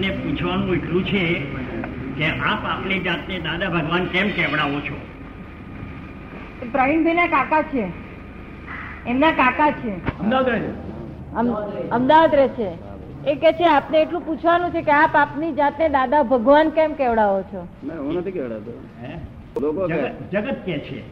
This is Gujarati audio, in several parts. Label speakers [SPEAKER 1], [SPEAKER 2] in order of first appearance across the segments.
[SPEAKER 1] આપને પૂછવાનું એટલું છે કે આપ આપની જાતને દાદા ભગવાન કેમ કેવડાવો છો?
[SPEAKER 2] પ્રવીણભાઈ ના કાકા છે. એમના કાકા છે.
[SPEAKER 1] અમદાવાદ રહે છે.
[SPEAKER 2] એ કે છે આપને એટલું પૂછવાનું છે કે આપ આપની જાતને દાદા ભગવાન કેમ કેવડાવો છો?
[SPEAKER 3] હું નથી
[SPEAKER 1] કેવડાવતો.
[SPEAKER 3] લોકો
[SPEAKER 1] જગત જગત કે છે.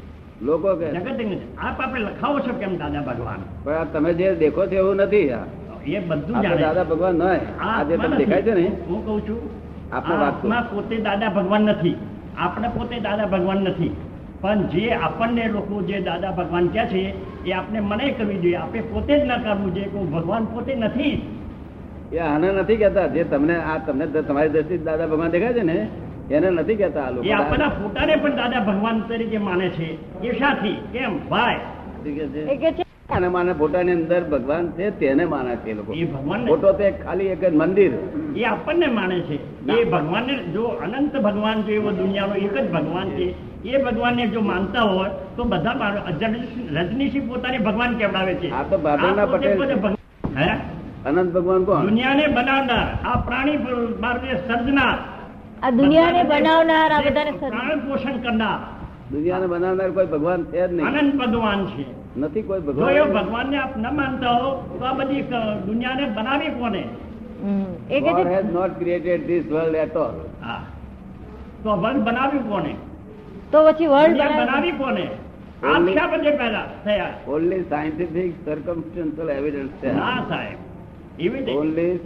[SPEAKER 3] લોકો કે
[SPEAKER 1] જગત આપ આપણે લખાવો છો કેમ દાદા ભગવાન?
[SPEAKER 3] પણ તમે જે દેખો છો એવું નથી આ.
[SPEAKER 1] એ બધું જાણે
[SPEAKER 3] દાદા ભગવાન નય.
[SPEAKER 1] આ
[SPEAKER 3] જે દેખાય છે ને?
[SPEAKER 1] હું કહું છું. આત્મા પોતે દાદા ભગવાન નથી. આપણે પોતે દાદા ભગવાન નથી. પણ જે આપણને લોકો જે દાદા ભગવાન કહે છે એ આપણે મને કરવી જોઈએ. આપણે પોતે જ ન કરવું જોઈએ. કે ભગવાન પોતે નથી.
[SPEAKER 3] એ આને નથી કહેતા. જે તમને આ તમને તમારી દ્રષ્ટિ દાદા ભગવાન દેખાય છે ને એને નથી કહેતા આ
[SPEAKER 1] એ
[SPEAKER 3] લોકો.
[SPEAKER 1] આપણા પોતાને પણ દાદા ભગવાન તરીકે માને છે. એ શાથી. કેમ? ભાઈ.
[SPEAKER 2] કે છે
[SPEAKER 3] અને માને ફોટાની અંદર ભગવાન છે તેને માને છે લોકો.
[SPEAKER 1] ભગવાન
[SPEAKER 3] ફોટો તો ખાલી એક જ મંદિર.
[SPEAKER 1] એ આપણને માને છે. એ ભગવાનને જો અનંત ભગવાન જો એવો દુનિયાનો એક જ ભગવાન છે. એ. ભગવાનને જો માનતા હોય તો બધા રજનીશી પોતાને ભગવાન કેવડાવે છે.
[SPEAKER 3] આ તો બાબરના પટેલ
[SPEAKER 1] હે?
[SPEAKER 3] અનંત ભગવાન કોણ?
[SPEAKER 1] દુનિયાને બનાવનાર આ પ્રાણી માર્ગે સર્જનાર.
[SPEAKER 2] આ દુનિયાને બનાવનાર આ બધાને
[SPEAKER 1] પ્રાણ પોષણ કરનાર.
[SPEAKER 3] દુનિયાને બનાવનાર કોઈ ભગવાન છે જ નહીં.
[SPEAKER 1] અનંત ભગવાન છે.
[SPEAKER 3] નથી કોઈ
[SPEAKER 1] જો એ
[SPEAKER 3] ભગવાન
[SPEAKER 1] ને આપ ન માનતા હો તો આ બધી દુનિયાને બનાવી કોને?
[SPEAKER 2] એ કે
[SPEAKER 3] God
[SPEAKER 2] છે
[SPEAKER 3] has not created this world at all.
[SPEAKER 1] તો વર્લ્ડ બનાવ્યું કોને?
[SPEAKER 2] તો પછી વર્લ્ડ બનાવી
[SPEAKER 1] કોને? આખ્યા બધે પેદા થયા.
[SPEAKER 3] Only સાયન્ટિફિક circumstantial એવિડન્સ છે.
[SPEAKER 1] ના સાહેબ. એવી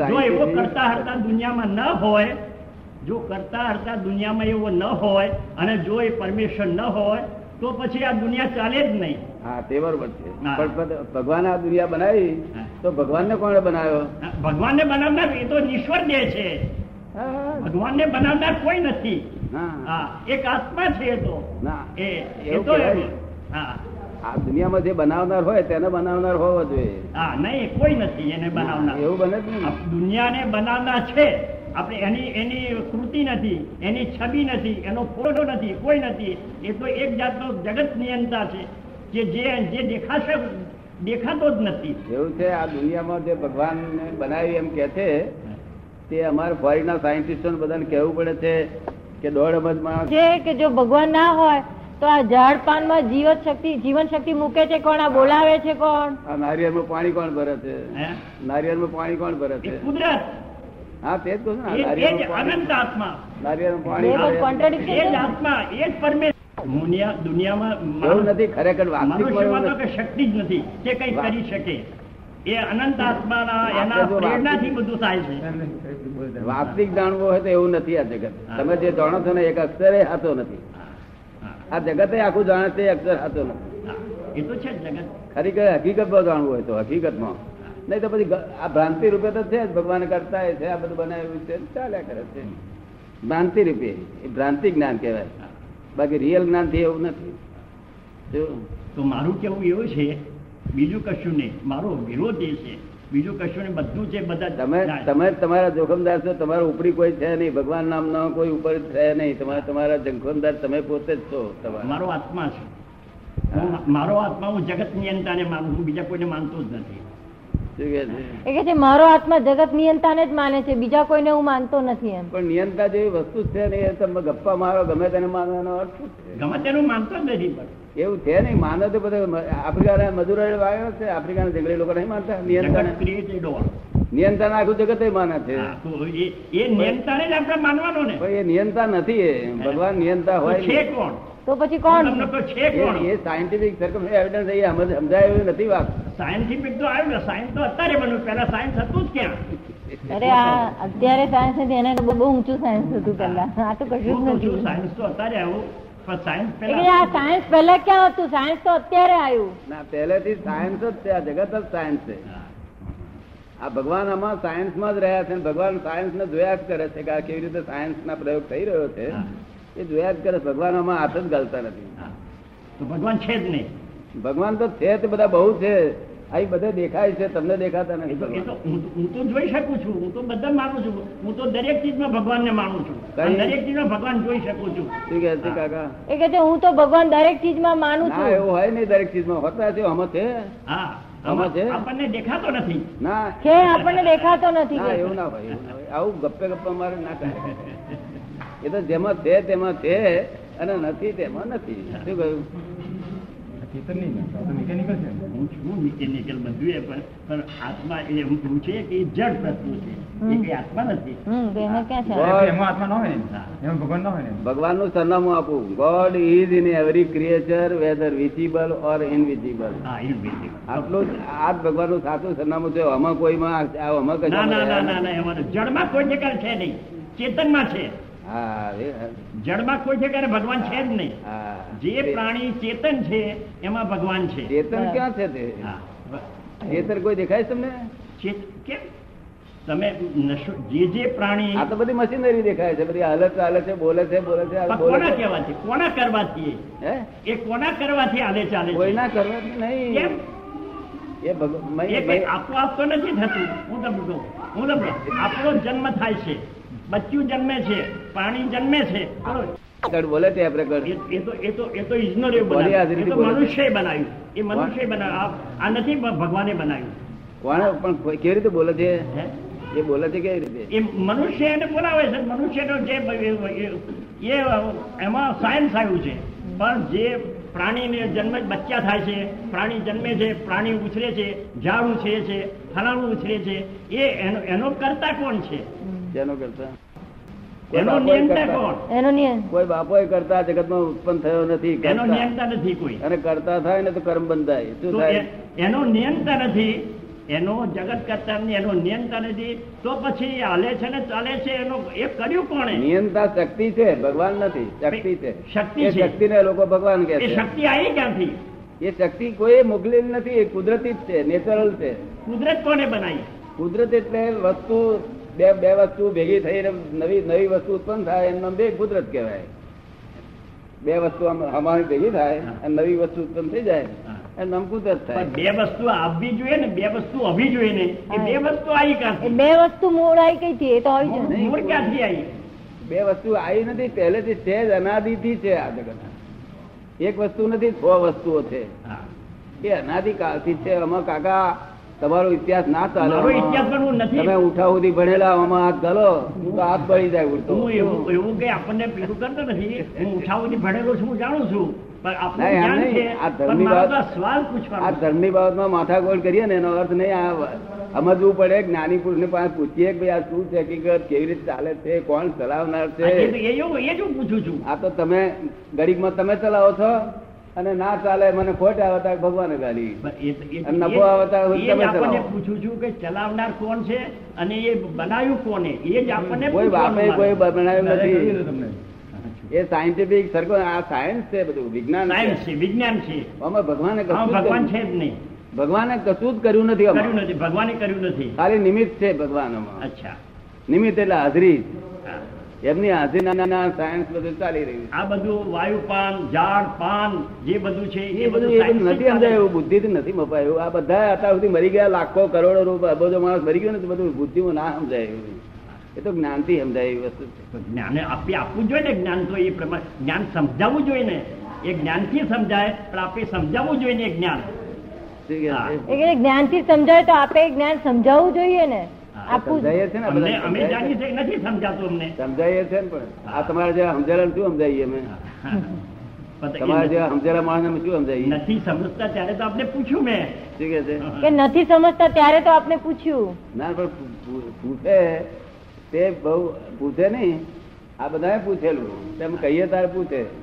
[SPEAKER 1] જો એવો કરતા હરતા દુનિયામાં ન હોય જો કરતા હરતા દુનિયામાં એવો ન હોય અને જો એ પરમિશન ન હોય તો પછી આ દુનિયા ચાલે જ નહીં.
[SPEAKER 3] હા તે બરોબર છે. પણ ભગવાન આ દુનિયા બનાવી. તો ભગવાનને કોણે બનાવ્યો?
[SPEAKER 1] ભગવાનને બનાવનાર એ તો ઈશ્વર દે છે. ભગવાનને બનાવનાર કોઈ નથી. હા. એક આત્મા છે એ તો.
[SPEAKER 3] ના
[SPEAKER 1] એ એ તો હા.
[SPEAKER 3] આ દુનિયામાં જે બનાવનાર હોય તેને બનાવનાર હોવો જોઈએ.
[SPEAKER 1] હા નહીં કોઈ નથી એને બનાવનાર.
[SPEAKER 3] એવું બને જ નહીં
[SPEAKER 1] દુનિયાને બનાવનાર છે. આપણે એની એની કૃતિ નથી એની છબી નથી એનો ફોટો નથી કોઈ નથી. એ તો એક જાતનો જગત નિયંતા છે કે જે જે દેખાશે દેખાતો જ નથી.
[SPEAKER 3] એવું છે આ દુનિયામાં જે ભગવાન બનાવી એમ કે છે તે અમારે ફોરીના સાયન્ટિસ્ટો બધાને કહેવું પડે છે કે દોઢ અબજ માણસ
[SPEAKER 2] છે કે જો ભગવાન ના હોય તો આ ઝાડ પાનમાં જીવન શક્તિ જીવન શક્તિ મૂકે છે કોણ આ બોલાવે છે કોણ?
[SPEAKER 3] આ નારિયેળમાં પાણી કોણ ભરે છે?
[SPEAKER 1] હે?
[SPEAKER 3] નારિયેળમાં પાણી કોણ ભરે છે?
[SPEAKER 1] કુદરત.
[SPEAKER 3] હા તે જ કહું છું
[SPEAKER 1] દુનિયામાં
[SPEAKER 3] નથી ખરેખર
[SPEAKER 1] શક્તિ જ નથી. તે કઈ કરી શકે. એ અનંત આત્માના એના પ્રેરણાથી બધું થાય છે.
[SPEAKER 3] વાસ્તવિક જાણવું હોય તો એવું નથી આ જગત. તમે જે જાણો છો ને એક અક્ષરે હાથો નથી. આ જગતે આખું જાણે તે અક્ષર હાથો નથી.
[SPEAKER 1] એ તો છે જગત.
[SPEAKER 3] ખરેખર હકીકતમાં જાણવું હોય તો હકીકતમાં. નહીં તો પછી આ ભ્રાંતિ રૂપે તો છે જ ભગવાન કરતા છે આ બધું બનાવ્યું છે ચાલ્યા કરે છે. ભ્રાંતિ રૂપે એ ભ્રાંતિ જ્ઞાન કહેવાય. બાકી રિયલ જ્ઞાનથી એવું નથી.
[SPEAKER 1] તો મારું કેવું એવું છે બીજું કશું નહીં. મારો વિરોધ એ છે. બીજું કશું નહીં બધું છે બધા
[SPEAKER 3] તમે તમે તમારા જોખમદાર છો તમારા ઉપરી કોઈ છે નહીં ભગવાન નામનો કોઈ ઉપર છે નહીં. તમારા તમારા જોખમદાર તમે પોતે જ છો તમારા.
[SPEAKER 1] મારો આત્મા છે. મારો આત્મા હું જગત નિયંતાને માનું છું બીજા કોઈને માનતો જ નથી.
[SPEAKER 3] છે?
[SPEAKER 2] મારો આત્મા જગત નિયંતાને જ માને છે બીજા કોઈને હું માનતો નથી એમ.
[SPEAKER 3] પણ નિયંતા જેવી વસ્તુ છે ને એ તમે ગપ્પા મારો ગમે તેને માનવાનો અર્થ શું
[SPEAKER 1] ગમે તેનું માનતો નથી પણ.
[SPEAKER 3] એવું છે નહીં માનો તો બધા આફ્રિકાના મજૂરો વાયો છે આફ્રિકાના જંગલી લોકો નહીં માનતા? નિયંત્રણ નિયંત્રણ આખું જગત માને છે.
[SPEAKER 1] એ એ નિયંતાને જ આપણે માનવાનો ને.
[SPEAKER 3] એ નિયંતા નથી એ ભગવાન નિયંતા હોય
[SPEAKER 1] છે કોણ?
[SPEAKER 2] તો પછી કોણ?
[SPEAKER 1] છે
[SPEAKER 3] એ- એ સાયન્ટિફિક સરકમ એવિડન્સ એ સમજ- સમજાય એવી નથી વાત.
[SPEAKER 1] સાયન્ટિફિક તો આવ્યું ને સાયન્સ તો અત્યારે બન્યું. પેલા સાયન્સ હતું જ ક્યાં?
[SPEAKER 2] અરે આ અત્યારે સાયન્સ નથી એને તો બહુ ઊંચું સાયન્સ હતું પેલા આ તો કશું જ નથી.
[SPEAKER 1] સાયન્સ તો અત્યારે આવ્યું સાયન્સ પહેલા
[SPEAKER 2] આ સાયન્સ પહેલા ક્યાં હતું? સાયન્સ તો અત્યારે આવ્યું.
[SPEAKER 3] ના પહેલેથી સાયન્સ જ છે. આ જગત જ સાયન્સ છે. આ ભગવાન આમાં સાયન્સમાં જ રહ્યા છે ભગવાન સાયન્સ ને જોયા જ કરે છે કે આ કેવી રીતે સાયન્સ ના પ્રયોગ થઈ રહ્યો છે. એ જોયા જ કરે ભગવાન આમાં હાથ જ ગાલતા નથી.
[SPEAKER 1] તો ભગવાન છે જ નહીં.
[SPEAKER 3] ભગવાન તો છે તે બધા બહુ છે. અહીં બધે દેખાય છે તમને દેખાતા નથી.
[SPEAKER 1] હું તો જોઈ શકું છું હું તો બધા માનું છું. હું તો દરેક ચીજમાં ભગવાનને માનું છું. દરેક ચીજમાં ભગવાન જોઈ શકું છું.
[SPEAKER 3] શું કહે છે કાકા?
[SPEAKER 2] એ કે છે હું તો ભગવાન દરેક ચીજમાં માનું છું.
[SPEAKER 3] એવું હોય નહીં દરેક ચીજમાં. હોતા છે આમાં છે.
[SPEAKER 1] હા.
[SPEAKER 3] છે?
[SPEAKER 1] આપણને દેખાતો નથી.
[SPEAKER 3] ના.
[SPEAKER 2] છે આપણને દેખાતો નથી કે
[SPEAKER 3] એવું ના હોય. આવું ગપ્પે ગપ્પા મારે ના કરે એ તો જેમાં છે તેમાં છે અને નથી તેમાં નથી. શું કહ્યું?
[SPEAKER 4] ચેતન નહીં ને, આ તો મિકેનિકલ છે. ને.
[SPEAKER 1] હું છું મિકેનિકલ બધું એ પણ પણ આત્મા એ એવું છે કે એ જડ તત્વ છે. એ કઈ આત્મા નથી.
[SPEAKER 2] હમ તો એમાં ક્યાં છે?
[SPEAKER 3] બસ.
[SPEAKER 4] એમાં આત્મા ન હોય ને? એમાં ભગવાનનું
[SPEAKER 3] ભગવાનનું સરનામું આપું. God is in every creature whether visible or invisible આટલું આ ભગવાનનું સાચું સરનામું છે. આમાં કોઈમાં માં આમાં
[SPEAKER 1] ના ના ના
[SPEAKER 3] કશામાં
[SPEAKER 1] ના ના એમાં તો જડમાં કોઈ છે નહીં. ચેતનમાં છે.
[SPEAKER 3] હા એ-
[SPEAKER 1] જડમાં કોઈ જગ્યાએ ભગવાન છે જ નહીં. જે પ્રાણી ચેતન છે એમાં ભગવાન છે.
[SPEAKER 3] ચેતન ક્યાં છે તે? ચેતન કોઈ દેખાય તમને?
[SPEAKER 1] કેમ? તમે જે જે પ્રાણી
[SPEAKER 3] આ તો બધી મશીનરી દેખાય છે બધી હાલત ચાલે છે બોલે છે બોલે છે
[SPEAKER 1] કોના કહેવાથી? કોના કરવાથી એ? કોના કરવાથી હાલે ચાલે કોઈ
[SPEAKER 3] કોઈના કરવાથી નહીં. એ ભગવાન
[SPEAKER 1] એ
[SPEAKER 3] મય-
[SPEAKER 1] કઈ
[SPEAKER 3] મય-
[SPEAKER 1] આપોઆપ તો નથી થતું. હું તમને કહું હું તમને આપણો જન્મ થાય છે. બચ્ચું જન્મે છે પ્રાણી જન્મે છે?
[SPEAKER 3] બોલે તે આપણે
[SPEAKER 1] એ તો એ તો એ તો ઈજનરે
[SPEAKER 3] બોલી
[SPEAKER 1] બનાવ્યું એ તો મનુષ્ય બનાવ્યું. એ મનુષ્ય બનાવ્યું. આ- નથી ભગવાને બનાવ્યું.
[SPEAKER 3] કોણે પણ કેવી રીતે બોલે છે? એ બોલે છે કેવી રીતે?
[SPEAKER 1] એ મનુષ્ય એને બોલાવે છે. મનુષ્યનો જે એ- એ એમાં સાયન્સ આવ્યું છે. પણ જે પ્રાણીને જન્મ બચ્ચા થાય છે પ્રાણી જન્મે છે પ્રાણી ઉછરે છે ઝાડ ઉછરે છે ફલાણું ઉછરે છે એ એનો એનો કરતા કોણ છે?
[SPEAKER 3] જેનો કરતા. કોઈ
[SPEAKER 1] બાપો
[SPEAKER 3] કરતા-
[SPEAKER 1] જગત
[SPEAKER 2] એનો નિયમ
[SPEAKER 3] કોઈ બાપોએ કરતા જગતમાં ઉત્પન્ન થયો નથી
[SPEAKER 1] એનો
[SPEAKER 3] કરતા.
[SPEAKER 1] નથી કોઈ.
[SPEAKER 3] અને કરતા થાય ને તો કર્મ બંધાય. શું થાય?
[SPEAKER 1] એનો નિયંતા નથી એનો જગત કરતા એનો નિયંતા નથી. તો પછી હાલે છે ને ચાલે છે એનો એ કર્યું કોણે?
[SPEAKER 3] નિયંતા શક્તિ છે ભગવાન નથી શક્તિ છે.
[SPEAKER 1] શક્તિ
[SPEAKER 3] એ
[SPEAKER 1] છે.
[SPEAKER 3] શક્તિને લોકો ભગવાન કે
[SPEAKER 1] શક્તિ આવી ક્યાંથી?
[SPEAKER 3] એ શક્તિ કોઈ મોકલી નથી એ કુદરતી જ છે નેચરલ છે.
[SPEAKER 1] કુદરત કોને બનાવી?
[SPEAKER 3] કુદરત એટલે વસ્તુ બે બે વસ્તુ ભેગી થઈને નવી નવી વસ્તુ ઉત્પન્ન થાય એનું નામ બે કુદરત કહેવાય. બે વસ્તુ અમારી ભેગી થાય અને નવી વસ્તુ ઉત્પન્ન થઈ જાય એનું નામ કુદરત થાય.
[SPEAKER 1] બે વસ્તુ આવવી જોઈએ ને બે વસ્તુ આવવી જોઈએ ને એ બે વસ્તુ આવી ક્યાંથી?
[SPEAKER 2] બે વસ્તુ મૂળ આવી કઈ થી એ તો આવી જ
[SPEAKER 1] મૂળ ક્યાંથી આવી?
[SPEAKER 3] બે વસ્તુ આવી નથી પહેલેથી છે જ અનાદિથી છે આ જગત. એક વસ્તુ નથી છ વસ્તુઓ છે. એ અનાદિ કાળથી છે. અમારા કાકા તમારો ઇતિહાસ ના ચાલે. તમે ઉઠા સુધી ભણેલા આમાં હાથ ગાલો તો હાથ બળી જાય ઉઠતો
[SPEAKER 1] હું એવું કઈ આપણને પીડું કરતો નથી. હું ઉઠાવથી ભણેલો છું હું જાણું છું.
[SPEAKER 3] ધર્મની બાબતમાં માથાગોળ કરીએ ને એનો અર્થ નહીં. આ સમજવું પડે જ્ઞાની પુરુષ પાસે પૂછીએ કે ભાઈ આ શું છે હકીકત કેવી રીતે ચાલે છે કોણ ચલાવનાર છું. આ તો તમે ગરીબમાં તમે ચલાવો છો? અને ના ચાલે મને ખોટ આવતા ભગવાને ગાલી. નફો આવે તો
[SPEAKER 1] એ જ
[SPEAKER 3] તમે
[SPEAKER 1] આપણને
[SPEAKER 3] ચલાવો.
[SPEAKER 1] પૂછું છું કે ચલાવનાર કોણ છે અને એ બનાવ્યું કોને? એ જ આપણને
[SPEAKER 3] કોઈ બાપે કોઈ બનાવ્યું નથી. એ સાયન્ટિફિક સરખો આ સાયન્સ છે બધું વિજ્ઞાન
[SPEAKER 1] સાયન્સ
[SPEAKER 3] છે
[SPEAKER 1] વિજ્ઞાન છે.
[SPEAKER 3] અમે ભગવાને
[SPEAKER 1] હા
[SPEAKER 3] કશું જ
[SPEAKER 1] ભગવાન
[SPEAKER 3] કર્યું-
[SPEAKER 1] છે જ નહીં.
[SPEAKER 3] ભગવાને કશું જ કર્યું નથી
[SPEAKER 1] કર્યું નથી ભગવાને કર્યું નથી.
[SPEAKER 3] ખાલી નિમિત્ત છે ભગવાન
[SPEAKER 1] અચ્છા.
[SPEAKER 3] નિમિત્ત એટલે હાજરી એમની નાના સાયન્સ બધું ચાલી રહ્યું
[SPEAKER 1] આ બધું વાયુ પાન ઝાડ પાન જે બધું છે
[SPEAKER 3] એ બધું બધું નથી સમજાયું બુદ્ધિથી નથી મપાયું. આ બધા અત્યાર સુધી મરી ગયા લાખો કરોડો રૂપિયા અબજો માણસ મરી ગયો ને તો બધું બુદ્ધિમાં ના સમજાયું એ તો જ્ઞાનથી સમજાય એવી વસ્તુ છે.
[SPEAKER 1] જ્ઞાન આપી આપવું જોઈએ ને જ્ઞાન તો એ પ્રમાણે જ્ઞાન સમજાવવું જોઈએ ને. એ જ્ઞાનથી સમજાય પણ આપે સમજાવવું જોઈએ ને એ જ્ઞાન.
[SPEAKER 2] જ્ઞાનથી સમજાય તો આપે જ્ઞાન સમજાવવું જોઈએ ને.
[SPEAKER 3] સમજાય છે. ને
[SPEAKER 1] નથી સમજાતું અમને.
[SPEAKER 3] સમજાય છે ને પણ. આ તમારે જે સમજેલા શું સમજાઈએ અમે? તમારે જે
[SPEAKER 1] નથી-
[SPEAKER 3] સમજેલા માણસ અમે શું સમજાવીએ
[SPEAKER 1] નથી સમજતા ત્યારે તો આપણે પૂછ્યું મેં.
[SPEAKER 3] શું કે છે?
[SPEAKER 2] કે નથી સમજતા ત્યારે તો આપને પૂછ્યું.
[SPEAKER 3] ના પણ પૂછે. તે બહુ પૂછે નહીં. આ બધાએ પૂછેલું. તેમ કહીએ તારે પૂછે.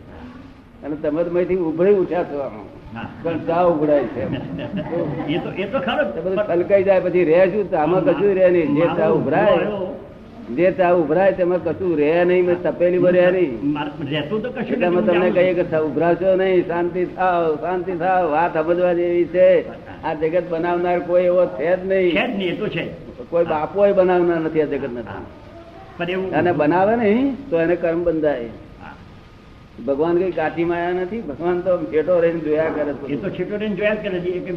[SPEAKER 3] અને તમે તો અહીંથી ઉભરી ઉઠ્યા છો પણ ચા ઉભરાય છે.
[SPEAKER 1] એ તો એ તો ખરો
[SPEAKER 3] છલકાઈ જાય પછી રહે શું? આમાં કશું રહે નહીં. જે ચા ઉભરાય જે ચા ઉભરાય તેમાં કશું રહે નહીં. મેં તપેલીમાં રહે નહીં.
[SPEAKER 1] રહેતું તો કશું હું
[SPEAKER 3] તમને કહીએ કે ઉભરાશો નહીં. શાંતિ થાવ શાંતિ થાવ. વાત સમજવા જેવી છે. આ જગત બનાવનાર કોઈ એવો છે જ
[SPEAKER 1] છે જ
[SPEAKER 3] નહીં
[SPEAKER 1] એ તો છે
[SPEAKER 3] કોઈ બાપો બનાવનાર નથી આ જગત નથી અને બનાવે નહીં તો એને કર્મ બંધાય. ભગવાન કઈ કાઠી માયા નથી ભગવાન તો છેટો રહીને જોયા કરે છે.
[SPEAKER 1] એ તો છેટો રહીને જોયા કરે છે કે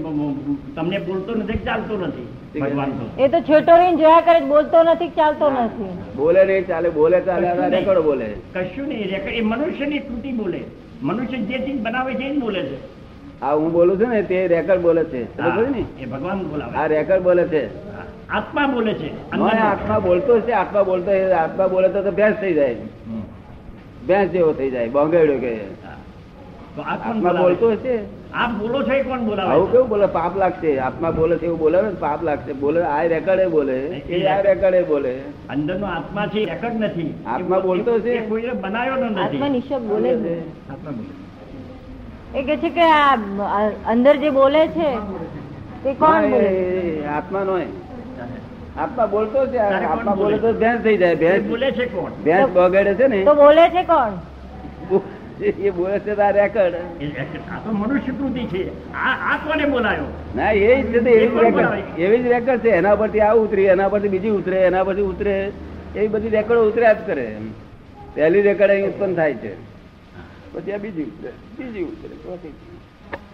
[SPEAKER 1] તમને બોલતો નથી ચાલતો નથી ભગવાન તો
[SPEAKER 2] એ તો છેટો રહીને જોયા કરે બોલતો નથી ચાલતો નથી
[SPEAKER 3] બોલે નહીં ચાલે બોલે ચાલે. રેકોર્ડ બોલે
[SPEAKER 1] કશું નહીં રેકોર્ડ એ મનુષ્યની તૂટી બોલે મનુષ્ય જે ચીજ બનાવે છે એ બોલે છે
[SPEAKER 3] આ હું બોલું છું ને તે રેકર્ડ બોલે છે ને
[SPEAKER 1] એ ભગવાન બોલાવે
[SPEAKER 3] આ રેકર્ડ બોલે છે
[SPEAKER 1] આત્મા બોલે છે
[SPEAKER 3] આત્મા બોલતો છે આત્મા બોલતો આત્મા બોલે તો ભેંસ થઈ જાય
[SPEAKER 1] હમ.
[SPEAKER 3] ભેંસ જેવો થઈ જાય બોંગેડ્યો કે. આત્મા બોલતો હશે?
[SPEAKER 1] આપ બોલો છો કોણ બોલાવે?
[SPEAKER 3] આવું કેવું બોલે? પાપ લાગશે. આત્મા બોલે છે એવું બોલે ને પાપ લાગશે. બોલે આ રેકર્ડે બોલે. એ આ રેકર્ડે બોલે.
[SPEAKER 1] અંદરનો આત્મા છે રેકર્ડ નથી.
[SPEAKER 3] આત્મા બોલતો છે?
[SPEAKER 1] એ બનાવ્યો નથી.
[SPEAKER 2] આત્મા નિશબ્દ બોલે છે.
[SPEAKER 4] આત્મા બોલે
[SPEAKER 2] એ કે છે કે આ અંદર જે બોલે છે તે કોણ બોલે
[SPEAKER 3] આત્મા નો આત્મા બોલતો છે આત્મા
[SPEAKER 1] બોલે?
[SPEAKER 3] તો ભેંસ થઈ જાય ભેંસ
[SPEAKER 1] બોલે છે કોણ?
[SPEAKER 3] ભેંસ બગડે છે ને.
[SPEAKER 2] તો બોલે છે કોણ?
[SPEAKER 3] એ બોલે છે આ રેકર્ડ
[SPEAKER 1] આ તો મનુષ્ય કૃતિ છે. આ આ કોને બોલાયો?
[SPEAKER 3] ના એ જ છે એવી રેકર્ડ એવી જ રેકર્ડ છે એના પરથી આ ઉતરી એના પરથી બીજી ઉતરે એના પરથી ઉતરે. એવી બધી રેકર્ડ ઉતર્યા જ કરે. પહેલી રેકર્ડ અહીં ઉત્પન્ન થાય છે. પછી આ બીજી ઉતરે બીજી ઉતરે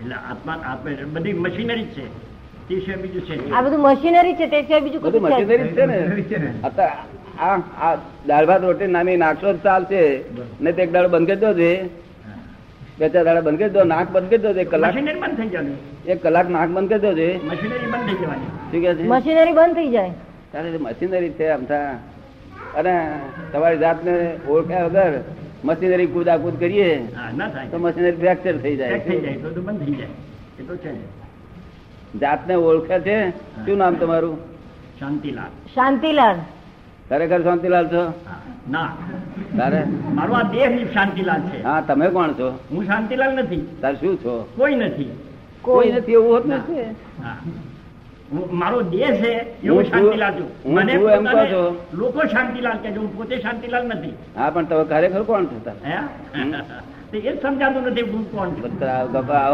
[SPEAKER 1] એટલે આત્મા આત્મા બધી મશીનરી છે. તે સિવાય બીજું છે
[SPEAKER 2] આ બધું મશીનરી છે તે સિવાય બીજું
[SPEAKER 3] બધું
[SPEAKER 2] કશું છે જ
[SPEAKER 3] મશીનરી છે ને? આ આ દાળ ભાત રોટી નાની નાખશો જ ચાલશે. ને તે એક દાડો બંધ કરી દો છે બે ચાર દાડા બંધ કરી દો નાક બંધ કરી દો છે એક કલાક
[SPEAKER 1] બંધ થઈ જાય
[SPEAKER 3] એક કલાક નાક બંધ કરી દો છે
[SPEAKER 1] મશીનરી બંધ થઈ જવાની.
[SPEAKER 3] શું કે છે?
[SPEAKER 2] મશીનરી બંધ થઈ જાય.
[SPEAKER 3] તારે મશીનરી છે આમથા અને તમારી જાતને ઓળખ્યા વગર મશીનરી કૂદાકૂદ કરીએ
[SPEAKER 1] હા ના થાય.
[SPEAKER 3] તો મશીનરી ફ્રેક્ચર થઈ જાય.
[SPEAKER 1] જાય તો તો બંધ થઈ જાય. એ તો છે
[SPEAKER 3] જાતને ઓળખે છે? શું નામ તમારું?
[SPEAKER 1] શાંતિલાલ.
[SPEAKER 2] શાંતિલાલ.
[SPEAKER 3] ખરેખર શાંતિલાલ છો?
[SPEAKER 1] ના.
[SPEAKER 3] તારે?
[SPEAKER 1] મારો આ દેહ શાંતિલાલ છે.
[SPEAKER 3] હા તમે કોણ છો?
[SPEAKER 1] હું શાંતિલાલ નથી.
[SPEAKER 3] તાર શું છો?
[SPEAKER 1] કોઈ નથી.
[SPEAKER 3] કોઈ નથી એવું હોત
[SPEAKER 1] ના.
[SPEAKER 3] નથી
[SPEAKER 1] મારો દેહ છે એવું શાંતિલાલ છું. મને
[SPEAKER 3] એમ કહો છો?
[SPEAKER 1] લોકો શાંતિલાલ કે હું પોતે શાંતિલાલ નથી.
[SPEAKER 3] હા પણ તમે ખરેખર કોણ છો
[SPEAKER 1] તમે એ સમજાતું નથી હું કોણ છું.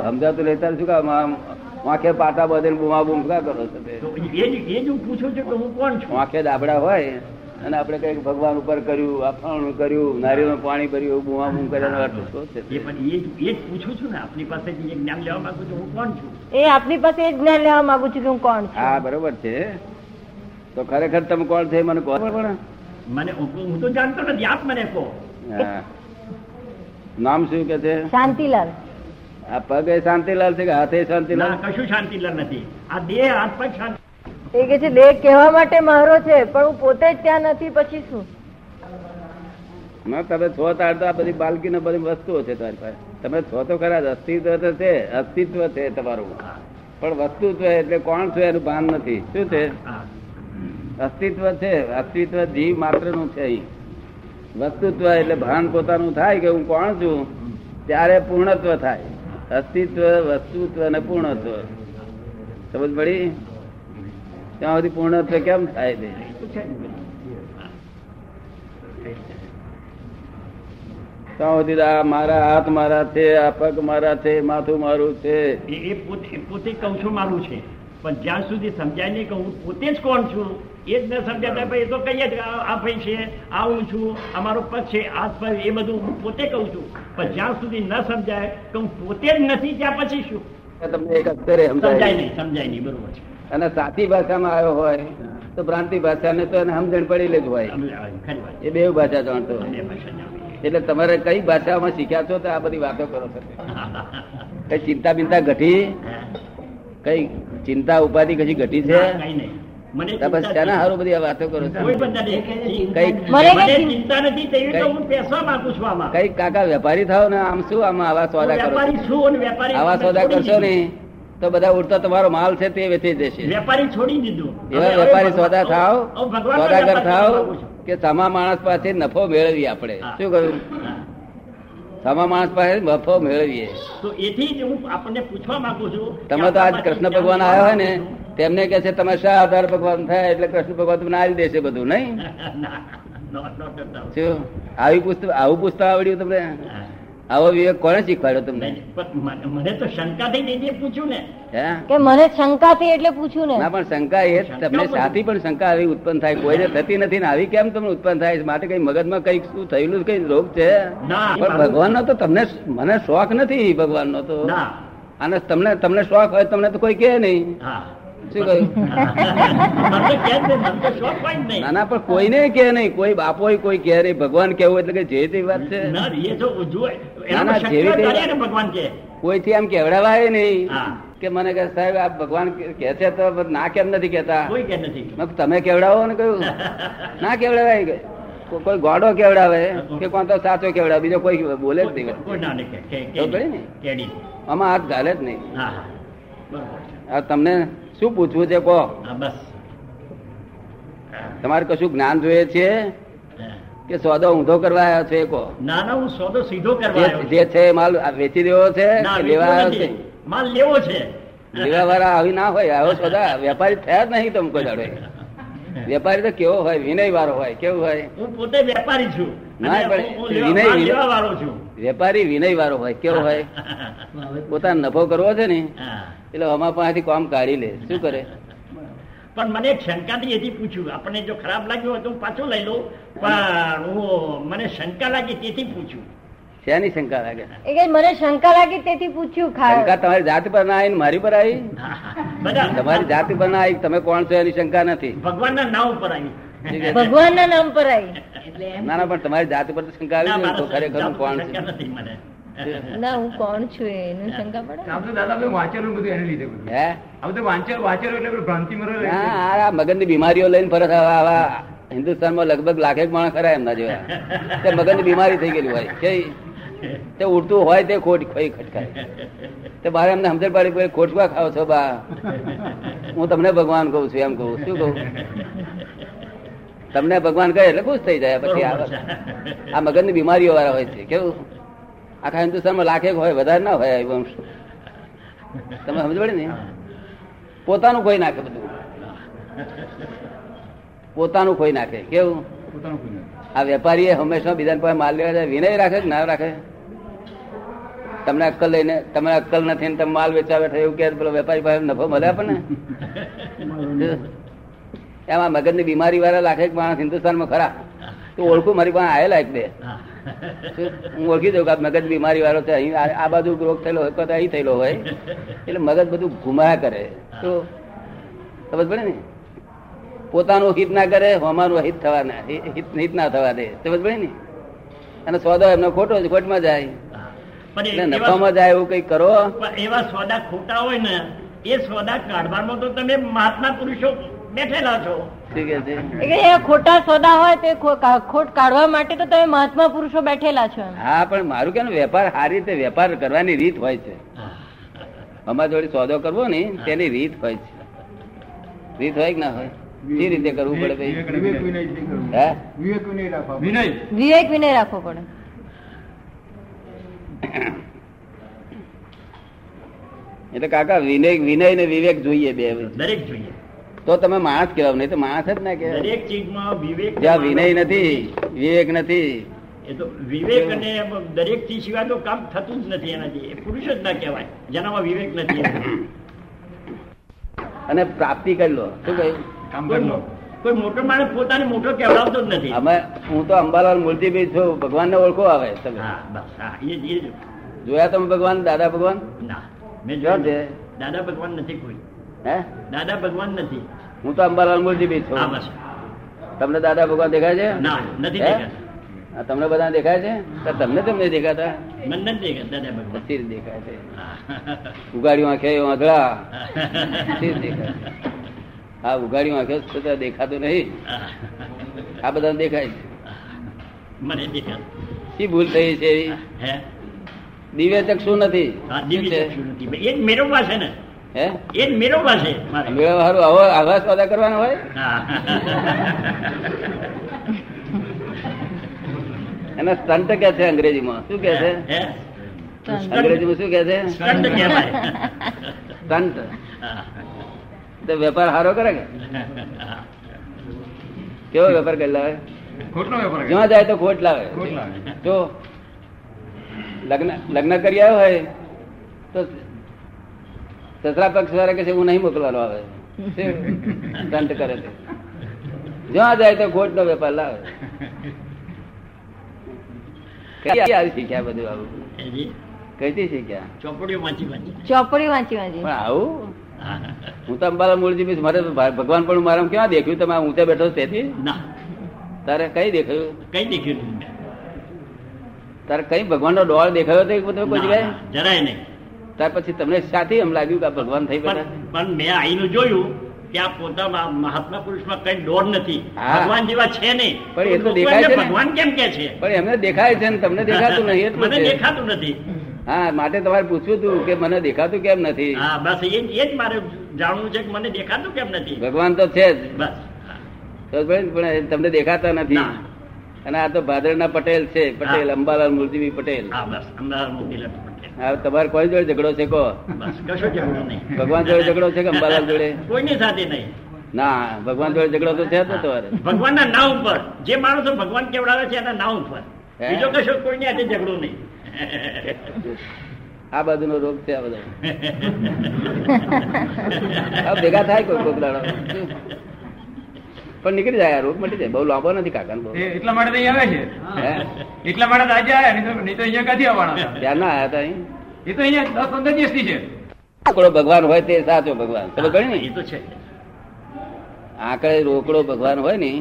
[SPEAKER 3] સમજાતું નહીં તાર શું કામ? વાંખે પાટા બધે બુમા બુમ કા કરો છો
[SPEAKER 1] એ જ પૂછો જ હું પૂછું છું કે હું કોણ છું?
[SPEAKER 3] વાંખે દાબડા હોય અને આપણે કંઈક ભગવાન ઉપર કર્યું આફાણું કર્યું નારિયેળનું પાણી ભર્યું બુમા બુમ કર્યાનો અર્થ શું છે?
[SPEAKER 1] એ પણ એ જ એ જ પૂછું છું ને. આપની પાસે જે જ્ઞાન લેવા માંગુ છું હું કોણ છું?
[SPEAKER 2] એ આપની પાસે એ જ્ઞાન લેવા માંગુ છું કે હું કોણ છું?
[SPEAKER 3] હા બરોબર છે. તો ખરેખર તમે કોણ છે મને કોણ પણ
[SPEAKER 1] મને હું તો જાણતો નથી. આપ મને કહો.
[SPEAKER 3] નામ શું કે છે?
[SPEAKER 2] શાંતિલાલ.
[SPEAKER 3] આ પગ શાંતિલાલ છે કે હાથે શાંતિલાલ?
[SPEAKER 1] કશું શાંતિલાલ નથી. આ દેહ હાથ પગ શાંતિ
[SPEAKER 2] એ કે છે દેહ કહેવા માટે મારો છે પણ હું પોતે જ ત્યાં નથી પછી શું?
[SPEAKER 3] ના તમે છો તાર તો આ બધી બાલકી ને બધી વસ્તુઓ છે તમારી પાસે. તમે છો તો ખરા જ, અસ્તિત્વ તો છે અસ્તિત્વ છે તમારું. પણ વસ્તુત્વ એટલે કોણ છે એનું ભાન નથી. શું છે? અસ્તિત્વ છે અસ્તિત્વ જીવ માત્રનું છે અહીં વસ્તુત્વ એટલે ભાન પોતાનું થાય કે હું કોણ છું? ત્યારે પૂર્ણત્વ થાય. અસ્તિત્વ, વસ્તુત્વ અને પૂર્ણત્વ. સમજ પડી? ત્યાં સુધી પૂર્ણત્વ કેમ થાય છે. ત્યાં સુધી આ મારા હાથ મારા છે, આ પગ મારા છે, માથું મારું છે.
[SPEAKER 1] એ પોતે કહું છું મારું છે. પણ જ્યાં સુધી સમજાય નહીં કે હું પોતે જ કોણ છું? એ જ ન સમજાતા ભાઈ એ તો કહીએ જ આ આ ભાઈ છે આ હું છું અમારો પગ છે હાથ એ બધું હું પોતે કહું છું. પણ જ્યાં સુધી ન સમજાય તો હું પોતે જ નથી ત્યાં પછી શું?
[SPEAKER 3] તમને એક અક્ષરે
[SPEAKER 1] સમજાય નહીં. સમજાય નહીં બરોબર છે.
[SPEAKER 3] અને સાચી ભાષામાં આવ્યો હોય તો ભ્રાંતિ ભાષાને તો એને સમજણ પડેલી જ હોય. એ બે ભાષા જાણતો. એટલે તમારે કઈ ભાષામાં શીખ્યા છો તો આ બધી વાતો કરો છો. કઈ ચિંતા બિંતા ઘટી? કઈ ચિંતા ઉપાધિ કશી ઘટી છે.
[SPEAKER 1] મને
[SPEAKER 3] બસ
[SPEAKER 1] ચિંતા
[SPEAKER 3] હારું બધી વાતો કરો છો.
[SPEAKER 1] કોઈ પણ નથી.
[SPEAKER 3] કંઈક
[SPEAKER 2] મને
[SPEAKER 1] મને
[SPEAKER 2] કઈ
[SPEAKER 1] ચિંતા નથી તો હું પેસવા માંગુ છું આમાં.
[SPEAKER 3] કઈ કાકા વેપારી થાવ ને આમ શું આમાં આવા સોદા કરો
[SPEAKER 1] વેપારી
[SPEAKER 3] છું
[SPEAKER 1] અને વેપારી
[SPEAKER 3] આવા સોદા કરશો ને તો બધા ઉડતા તમારો માલ છે તે વેચી જશે
[SPEAKER 1] વેપારી છોડી દીધું.
[SPEAKER 3] એવા વેપારી સોદા થાવ સોદાગર થાવ. કે તમામ માણસ પાસે નફો મેળવીએ આપણે. શું કહ્યું. સમા માણસ પાસે મફો મેળવીએ.
[SPEAKER 1] તો એથી જ હું આપણને પૂછવા માંગુ છું
[SPEAKER 3] તમે તો આજ કૃષ્ણ ભગવાન આવ્યા હોય ને તેમને કે છે તમે શા આધાર ભગવાન થાય? એટલે કૃષ્ણ ભગવાન તમને આવી દેશે બધું નહીં. શું? આવી પુસ્તક આવું પુસ્તક આવડ્યું તમને. આવો વિવેક કોને શીખવાડ્યો તમને?
[SPEAKER 1] મને- તો શંકા થઈ પૂછ્યું ને.
[SPEAKER 2] કે મને શંકા થઈ એટલે પૂછ્યું ને?
[SPEAKER 3] ના પણ શંકા એ તમને સાથી પણ શંકા આવી ઉત્પન્ન થાય. કોઈને થતી નથી ને આવી કેમ તમને ઉત્પન્ન થાય છે? માટે કઈ મગજમાં કંઈક શું થયેલું કઈ રોગ છે? પણ ભગવાનનો તો તમને મને શોખ નથી ભગવાનનો તો. અને તમને તમને શોખ હોય તમને તો કોઈ કહે નહીં. ના પણ કોઈને કે નહીં. કોઈ બાપો કોઈ કે નહીં ભગવાન કેવું એટલે કે જે તે વાત છે.
[SPEAKER 1] ના.
[SPEAKER 3] જેવી
[SPEAKER 1] ભગવાન કહે.
[SPEAKER 3] કોઈથી આમ કેવડાવાય નહીં કે મને કે સાહેબ આ ભગવાન કે છે તો ના કેમ નથી કેતા
[SPEAKER 1] કોઈ કે
[SPEAKER 3] તમે કેવડાવો? ને કહ્યું. ના કેવડાવાય કે. કોઈ ગોડો કેવડાવે કે કોણ તો સાચો કેવડાવે બીજો કોઈ બોલે જ નહીં.
[SPEAKER 1] કોઈ કે- કે-.
[SPEAKER 3] આમાં હાથ ઘાલે જ નહીં. તમને શું પૂછવું છે કહો?
[SPEAKER 1] બસ.
[SPEAKER 3] તમારે કશું જ્ઞાન જોઈએ છે? કે સોદો ઊંધો કરવા આવ્યો છે કહો.
[SPEAKER 1] ના ના હું સોદો સીધો કરવા આવ્યો
[SPEAKER 3] જે
[SPEAKER 1] છે
[SPEAKER 3] માલ વેચી દેવો છે લેવા આવ્યો છે?
[SPEAKER 1] માલ લેવો છે.
[SPEAKER 3] લેવા વાળા આવી ના હોય આવો સોદા. વેપારી થયા જ નહીં તમે કોઈ દાડો. વેપારી તો કેવો હોય વિનય વાળો હોય કેવું હોય?
[SPEAKER 1] હું પોતે વેપારી છું.
[SPEAKER 3] ના, પણ વિનય-
[SPEAKER 1] વાળો છું.
[SPEAKER 3] વેપારી વિનય વાળો હોય કેવો હોય? પોતાનો નફો કરવો છે ને. એટલે અમારા પાસેથી કામ કાઢી લે શું કરે?
[SPEAKER 1] પણ મને એક શંકાથી એથી પૂછ્યું આપણને જો ખરાબ લાગ્યું હોય તો હું પાછો લઈ લઉં પણ હું મને શંકા લાગી તેથી પૂછ્યું.
[SPEAKER 3] શેની શંકા લાગે?
[SPEAKER 2] એ મને શંકા લાગી તેથી પૂછ્યું
[SPEAKER 3] શંકા તમારી જાત પર ના આવી ને મારી પર આવી. તમારી જાત પર ના આવી તમે કોણ છો એની શંકા નથી.
[SPEAKER 1] ભગવાનના નામ ઉપર આવી?
[SPEAKER 2] ભગવાનના નામ પર આવી.
[SPEAKER 3] ના ના પણ તમારી જાત ઉપર શંકા આવી ને તો ખરેખર હું કોણ છું?
[SPEAKER 2] ના હું કોણ છું એનું શંકા પડે
[SPEAKER 4] આમ તો દાદા વાંચેલું બધું એને લીધે બધું.
[SPEAKER 3] હે?
[SPEAKER 4] આમ તો વાંચેલું વાંચેલું એટલે ભ્રાંતિ મરો
[SPEAKER 3] હા આ મગજની બીમારીઓ લઈને ફરત આવા આવા હિન્દુસ્તાનમાં લગભગ લાખેક માણસ ખરા એમના જેવા. તે મગજની બીમારી થઈ ગયેલી હોય. કે તે ઉડતું હોય તે ખોટ ખોઈ ખટકાય. તે મારે એમને સમજણ પાડી કોઈ ખોટવા ખાવ છો બા? હું તમને ભગવાન કહું છું એમ કહું શું કહું? તમને ભગવાન કહે એટલે ખુશ થઈ જાય પછી આ આ મગજની બીમારીઓ વાળા હોય છે કેવું? આખા હિન્દુસ્તાનમાં લાખેક હોય વધારે ના હોય વંશ તમે સમજ પડે ને પોતાનું કોઈ નાખે બધું. પોતાનું કોઈ નાખે કેવું. આ વેપારી હંમેશા બીજા પાસે માલ લેવા જાય વિનય રાખે કે ના રાખે? તમને અક્કલ લઈને તમે અક્કલ નથી ને તમે માલ વેચાવે એવું કે પેલો વેપારી પાસે નફો મળે આપણને? એમાં મગજની બીમારી વાળા લાખે માણસ હિન્દુસ્તાનમાં ખરા. તો ઓળખું મારી પાસે આવેલા એક બે.
[SPEAKER 1] હું
[SPEAKER 3] ઓળખી દઉં કે મગજ બીમારી વાળો છે. અહીં આ બાજુ રોગ થયેલો હોય તો અહીં થયેલો હોય. એટલે મગજ બધું ઘુમાયા કરે. તો સમજ પડે ને? પોતાનું હિત ના કરે હોમાનું હિત થવા ના હિત હિત ના થવા દે. સમજ પડે ને? અને સોદો એમનો ખોટો જ ખોટમાં જાય. નફામાં જાય એવું કઈ કરો.
[SPEAKER 1] એવા સોદા ખોટા હોય ને એ સોદા કાઢવામાં તો તમે મહાત્મા પુરુષો બેઠેલા છો.
[SPEAKER 2] ખોટા સોદા હોય તે ખોટ કાઢવા માટે તો તમે મહાત્મા પુરુષો બેઠેલા છો
[SPEAKER 3] હા પણ મારું કે વેપાર સારી રીતે વેપાર કરવાની રીત હોય છે? અમારા જોડે સોદો કરવો ને તેની રીત હોય છે. રીત હોય કે ના હોય? જે રીતે કરવું પડે ભાઈ?
[SPEAKER 4] વિનયથી કરવું.
[SPEAKER 3] હે?
[SPEAKER 4] વિવેક વિનય રાખવા વિનય.
[SPEAKER 2] વિવેક વિનય રાખવો પડે.
[SPEAKER 3] એટલે કાકા વિનય વિનય ને વિવેક જોઈએ બે
[SPEAKER 1] દરેક જોઈએ.
[SPEAKER 3] તો તમે માણસ કહેવાય નહીં તો માણસ જ ના કહેવાય.
[SPEAKER 1] દરેક ચીજમાં વિવેક
[SPEAKER 3] જ્યાં વિનય નથી વિવેક નથી.
[SPEAKER 1] એ તો વિવેક અને દરેક ચીજ સિવાય તો કામ થતું જ નથી એનાથી. એ પુરુષ જ ના કહેવાય. જેનામાં વિવેક નથી
[SPEAKER 3] અને પ્રાપ્તિ કરી લો. શું કહ્યું?
[SPEAKER 4] કામ કરી લો.
[SPEAKER 1] કોઈ મોટો માણસ પોતાને મોટો કહેવડાવતો જ નથી.
[SPEAKER 3] અમે હું તો અંબાલાલ મૂર્તિભાઈ છું. ભગવાન ને ઓળખો આવે તમે.
[SPEAKER 1] હા બસ હા એ જ-
[SPEAKER 3] જોયા તમે ભગવાન દાદા ભગવાન?
[SPEAKER 1] ના મેં જોયું દાદા ભગવાન નથી કોઈ.
[SPEAKER 3] હે?
[SPEAKER 1] દાદા ભગવાન નથી.
[SPEAKER 3] હું તો અંબાલાલ મૂર્તિભાઈ છું. તમને દાદા ભગવાન દેખાય છે?
[SPEAKER 1] ના નથી દેખાતા.
[SPEAKER 3] તમને બધા દેખાય છે? તો તમને કેમ દેખાતા?
[SPEAKER 1] મને નથી દેખાતા દાદા ભગવાન.
[SPEAKER 3] સ્થિર દેખાય છે. ઉગાડ્યું આંખે આંધળા સ્થિર દેખાય હા ઉગાડ્યું આંખે છતાં દેખાતું નહીં. આ બધા દેખાય છે.
[SPEAKER 1] મને દેખાય
[SPEAKER 3] શી ભૂલ થઈ છે? દિવ્ય ચક્ષુ નથી.
[SPEAKER 1] દિવ્ય ચક્ષુ નથી. એ મેળવવા છે ને.
[SPEAKER 3] હે?
[SPEAKER 1] એ મેળવવા છે
[SPEAKER 3] મેળવવા હારું આવો આવા સોદા કરવાનો હોય. એને સ્ટન્ટ કે છે અંગ્રેજીમાં? શું કે છે?
[SPEAKER 1] હે?
[SPEAKER 3] અંગ્રેજીમાં શું કે છે?
[SPEAKER 1] સ્ટન્ટ કહેવાય.
[SPEAKER 3] સ્ટન્ટ તો વેપાર સારો કરે કે? કેવો વેપાર કરી લાવે?
[SPEAKER 4] ખોટનો વેપાર
[SPEAKER 3] જ્યાં જાય તો ખોટ લાવે.
[SPEAKER 4] ખોટ લાવે.
[SPEAKER 3] જો લગ્ન લગ્ન કરી આવ્યો હોય તો સસરા પક્ષ વાળા કે છે હું નહીં મોકલવાનો આવે. દંડ કરે છે. જ્યાં જાય તો ખોટ નો વેપાર લાવે. શીખ્યા બધું આવું? કઈથી શીખ્યા?
[SPEAKER 1] ચોપડીઓ વાંચી વાંચી.
[SPEAKER 2] ચોપડી વાંચી વાંચી.
[SPEAKER 3] પણ આવું?
[SPEAKER 1] હું.
[SPEAKER 3] તો અંબાલા મૂળજી બી મારે ભગવાન પણ મારા ક્યાં દેખ્યું? તમે ઊંચે બેઠો તેથી?
[SPEAKER 1] ના.
[SPEAKER 3] તારે કઈ દેખાયું?
[SPEAKER 1] કઈ દેખ્યું
[SPEAKER 3] તારે કઈ ભગવાનનો ડોળ દેખાયો તો
[SPEAKER 1] ના, જરાય નહીં.
[SPEAKER 3] ત્યાર પછી તમને સાથી એમ લાગ્યું કે ભગવાન થઈ
[SPEAKER 1] પણ પણ મેં આઈનું જોયું કે પોતા મહાત્મા પુરુષમાં કઈ દોડ નથી. ભગવાન જેવા છે નહીં.
[SPEAKER 3] પણ એ તો દેખાય છે
[SPEAKER 1] ભગવાન કેમ કે છે?
[SPEAKER 3] પણ એમને દેખાય છે ને તમને દેખાતું નહીં
[SPEAKER 1] મને દેખાતું નથી.
[SPEAKER 3] હા માટે તમારે પૂછવું હતું કે મને દેખાતું કેમ નથી?
[SPEAKER 1] હા બસ એ જ- મારે જાણવું છે કે મને દેખાતું કેમ નથી.
[SPEAKER 3] ભગવાન તો છે જ.
[SPEAKER 1] બસ
[SPEAKER 3] પણ તમને દેખાતા નથી. અને આ તો ભાદરના પટેલ છે પટેલ અંબાલાલ મૂળજીવી પટેલ.
[SPEAKER 1] હા બસ મોકલેલા પટેલ.
[SPEAKER 3] તમારે કોઈ જોડે ઝઘડો છે કો
[SPEAKER 1] બસ કશો ઝઘડો નહીં.
[SPEAKER 3] ભગવાન જોડે ઝઘડો છે કે અંબાલાલ જોડે?
[SPEAKER 1] કોઈની સાથે નહીં.
[SPEAKER 3] ના ભગવાન જોડે ઝઘડો તો છે જ ને તમારે
[SPEAKER 1] ભગવાનના નામ ઉપર. જે માણસો ભગવાન કેવડાવે છે એના નામ ઉપર. બીજો કશો કોઈની આજે ઝઘડો નહીં.
[SPEAKER 3] આ બાજુનો રોગ છે આ બધો. આ ભેગા થાય કોઈ કોક દાડો પણ નીકળી જાય આ રોગ મટી જાય. બહુ લાંબો નથી કાકા
[SPEAKER 4] એટલા માટે આવે છે.
[SPEAKER 3] હે?
[SPEAKER 4] એટલા માટે આજે આવ્યા નહીં તો અહીંયા ક્યાંથી આવવાના
[SPEAKER 3] ત્યાં ના આવ્યા હતા અહીં.
[SPEAKER 4] એ તો અહીંયા દસ પંદર દિવસથી છે.
[SPEAKER 3] આંકડો ભગવાન હોય તે સાચો ભગવાન. ખબર ગણી ને?
[SPEAKER 1] એ તો છે.
[SPEAKER 3] આંકડે રોકડો ભગવાન હોય ને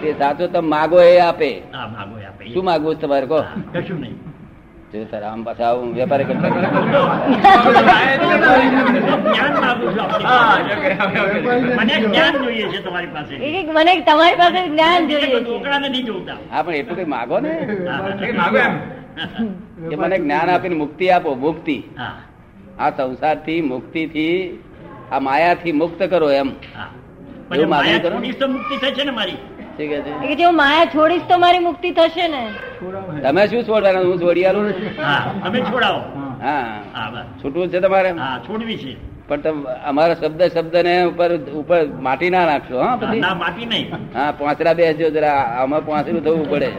[SPEAKER 3] તે સાચો તમે માગો એ આપે.
[SPEAKER 1] માગો આપે.
[SPEAKER 3] શું માગવું તમારે કહો?
[SPEAKER 1] કશું નહીં.
[SPEAKER 3] જો તારે આમ પાછા આવું વેપારી કરતા
[SPEAKER 1] જ્ઞાન માગું છું આપની
[SPEAKER 4] હા,
[SPEAKER 1] પાસે.
[SPEAKER 4] Okay, okay, okay.
[SPEAKER 1] મને જ્ઞાન જોઈએ છે તમારી પાસે.
[SPEAKER 2] એ કે મને તમારી પાસે જ્ઞાન જોઈએ
[SPEAKER 3] હા પણ એટલું કઈ માગો ને?
[SPEAKER 4] એમ?
[SPEAKER 3] કે મને જ્ઞાન આપીને મુક્તિ આપો મુક્તિ.
[SPEAKER 1] હા.
[SPEAKER 3] આ સંસારથી મુક્તિથી આ માયાથી મુક્ત કરો એમ.
[SPEAKER 1] હા.
[SPEAKER 3] એવું
[SPEAKER 1] પણ
[SPEAKER 3] માગણી
[SPEAKER 1] માયા
[SPEAKER 3] કરો?
[SPEAKER 1] તો મુક્તિ થશે ને મારી?
[SPEAKER 2] માયા છોડીશ તો મારી મુક્તિ થશે ને.
[SPEAKER 3] તમે શું છોડવાના? હું છોડી આલું
[SPEAKER 1] હા તમે છોડાવો.
[SPEAKER 3] હા. છૂટવું છે તમારે?
[SPEAKER 1] હા છોડવી છે.
[SPEAKER 3] પણ તમે અમારા શબ્દ શબ્દ ને ઉપર ઉપર માટી ના નાખશો હા
[SPEAKER 1] હા,
[SPEAKER 3] પછી?
[SPEAKER 1] ના માટી નહીં.
[SPEAKER 3] હા પાંચરા બેસજો જરા આમાં પાંચરું થવું પડે.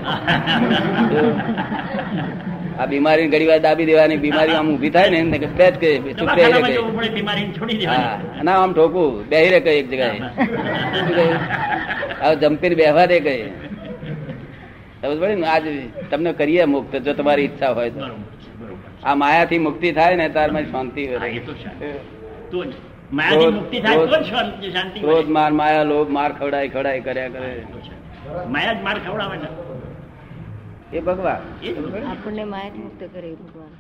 [SPEAKER 3] આ બીમારી ઘડી વાર દાબી દેવાની બીમારી આમ ઊભી થાય ને ચૂપ ના આમ ઠોકું બેહી રે કઈ એક જગ્યાએ. આ? જમ્પીને બેહવા દે કઈ સમજ પડે ને આજ તમને કરીએ મુક્ત જો તમારી ઈચ્છા હોય તો. આ માયાથી મુક્તિ થાય ને તારમાં શાંતિ હોય ક્રોધ-. માર માયા લોભ માર ખવડાય ખવડાય કર્યા કરે.
[SPEAKER 1] માયા જ માર ખવડાવે
[SPEAKER 3] એ ભગવાન.
[SPEAKER 2] આપણને માયાથી મુક્ત કરે ભગવાન